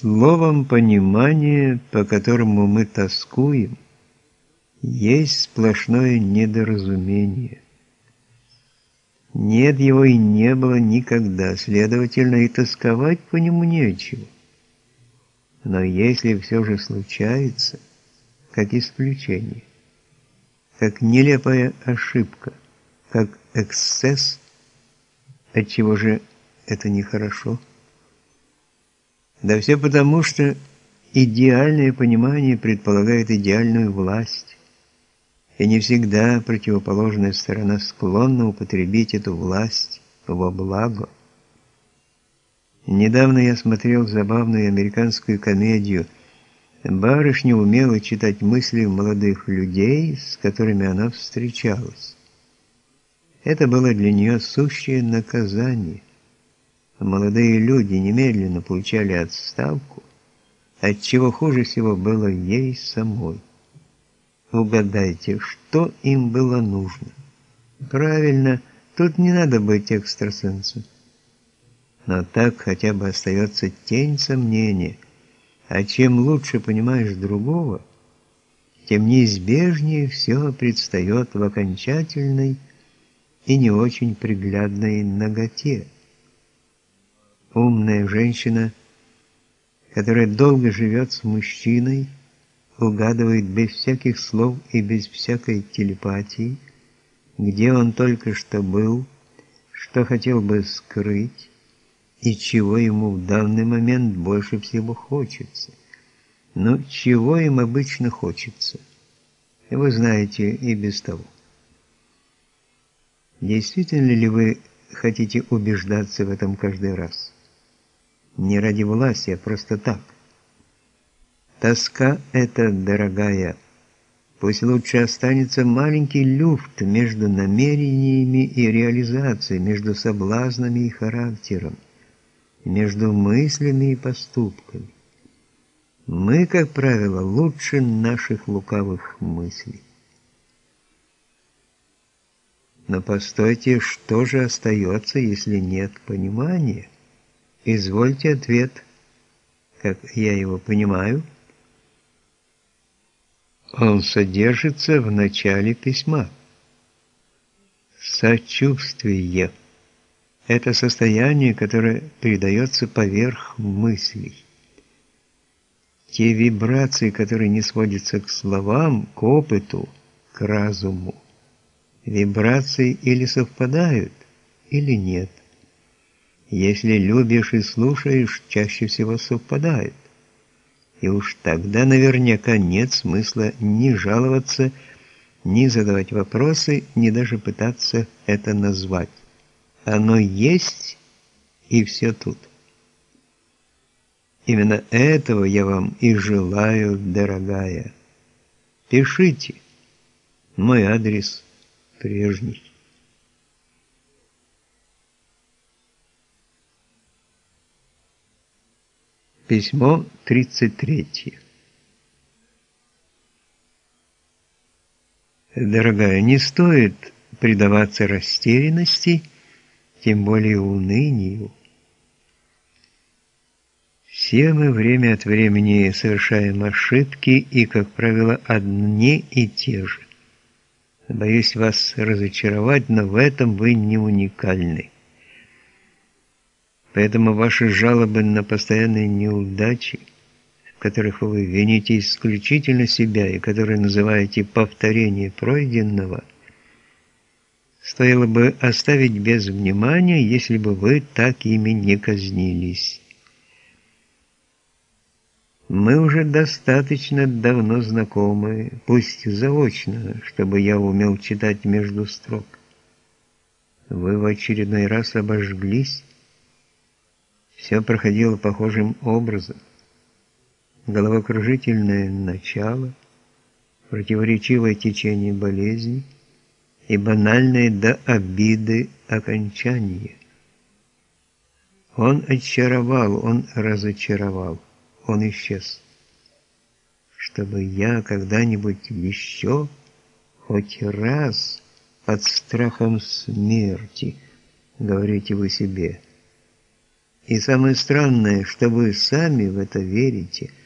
Словом понимание, по которому мы тоскуем, есть сплошное недоразумение. Нет его и не было никогда, следовательно, и тосковать по нему нечего. Но если все же случается, как исключение, как нелепая ошибка, как эксцесс, отчего же это нехорошо? Да все потому, что идеальное понимание предполагает идеальную власть, и не всегда противоположная сторона склонна употребить эту власть во благо. Недавно я смотрел забавную американскую комедию. Барышня умела читать мысли молодых людей, с которыми она встречалась. Это было для нее сущее наказание. Молодые люди немедленно получали отставку, отчего хуже всего было ей самой. Угадайте, что им было нужно? Правильно, тут не надо быть экстрасенсом. Но так хотя бы остается тень сомнения. А чем лучше понимаешь другого, тем неизбежнее все предстает в окончательной и не очень приглядной наготе. Умная женщина, которая долго живет с мужчиной, угадывает без всяких слов и без всякой телепатии, где он только что был, что хотел бы скрыть и чего ему в данный момент больше всего хочется. Но чего им обычно хочется? Вы знаете и без того. Действительно ли вы хотите убеждаться в этом каждый раз? Не ради власти, а просто так. Тоска эта, дорогая, пусть лучше останется маленький люфт между намерениями и реализацией, между соблазнами и характером, между мыслями и поступками. Мы, как правило, лучше наших лукавых мыслей. Но постойте, что же остается, если нет понимания? Извольте ответ, как я его понимаю – он содержится в начале письма. Сочувствие – это состояние, которое передается поверх мыслей. Те вибрации, которые не сводятся к словам, к опыту, к разуму. Вибрации или совпадают, или нет. Если любишь и слушаешь, чаще всего совпадают и уж тогда наверняка нет смысла ни жаловаться, ни задавать вопросы, ни даже пытаться это назвать. Оно есть, и все тут. Именно этого я вам и желаю, дорогая. Пишите. Мой адрес прежний. Письмо 33. Дорогая, не стоит предаваться растерянности, тем более унынию. Все мы время от времени совершаем ошибки и, как правило, одни и те же. Боюсь вас разочаровать, но в этом вы не уникальны. Поэтому ваши жалобы на постоянные неудачи, в которых вы вините исключительно себя и которые называете повторение пройденного, стоило бы оставить без внимания, если бы вы так ими не казнились. Мы уже достаточно давно знакомы, пусть заочно, чтобы я умел читать между строк. Вы в очередной раз обожглись, все проходило похожим образом. Головокружительное начало, противоречивое течение болезни и банальное до обиды окончание. Он очаровал, он разочаровал, он исчез. Чтобы я когда-нибудь еще, хоть раз, под страхом смерти, говорите вы себе, И самое странное, что вы сами в это верите –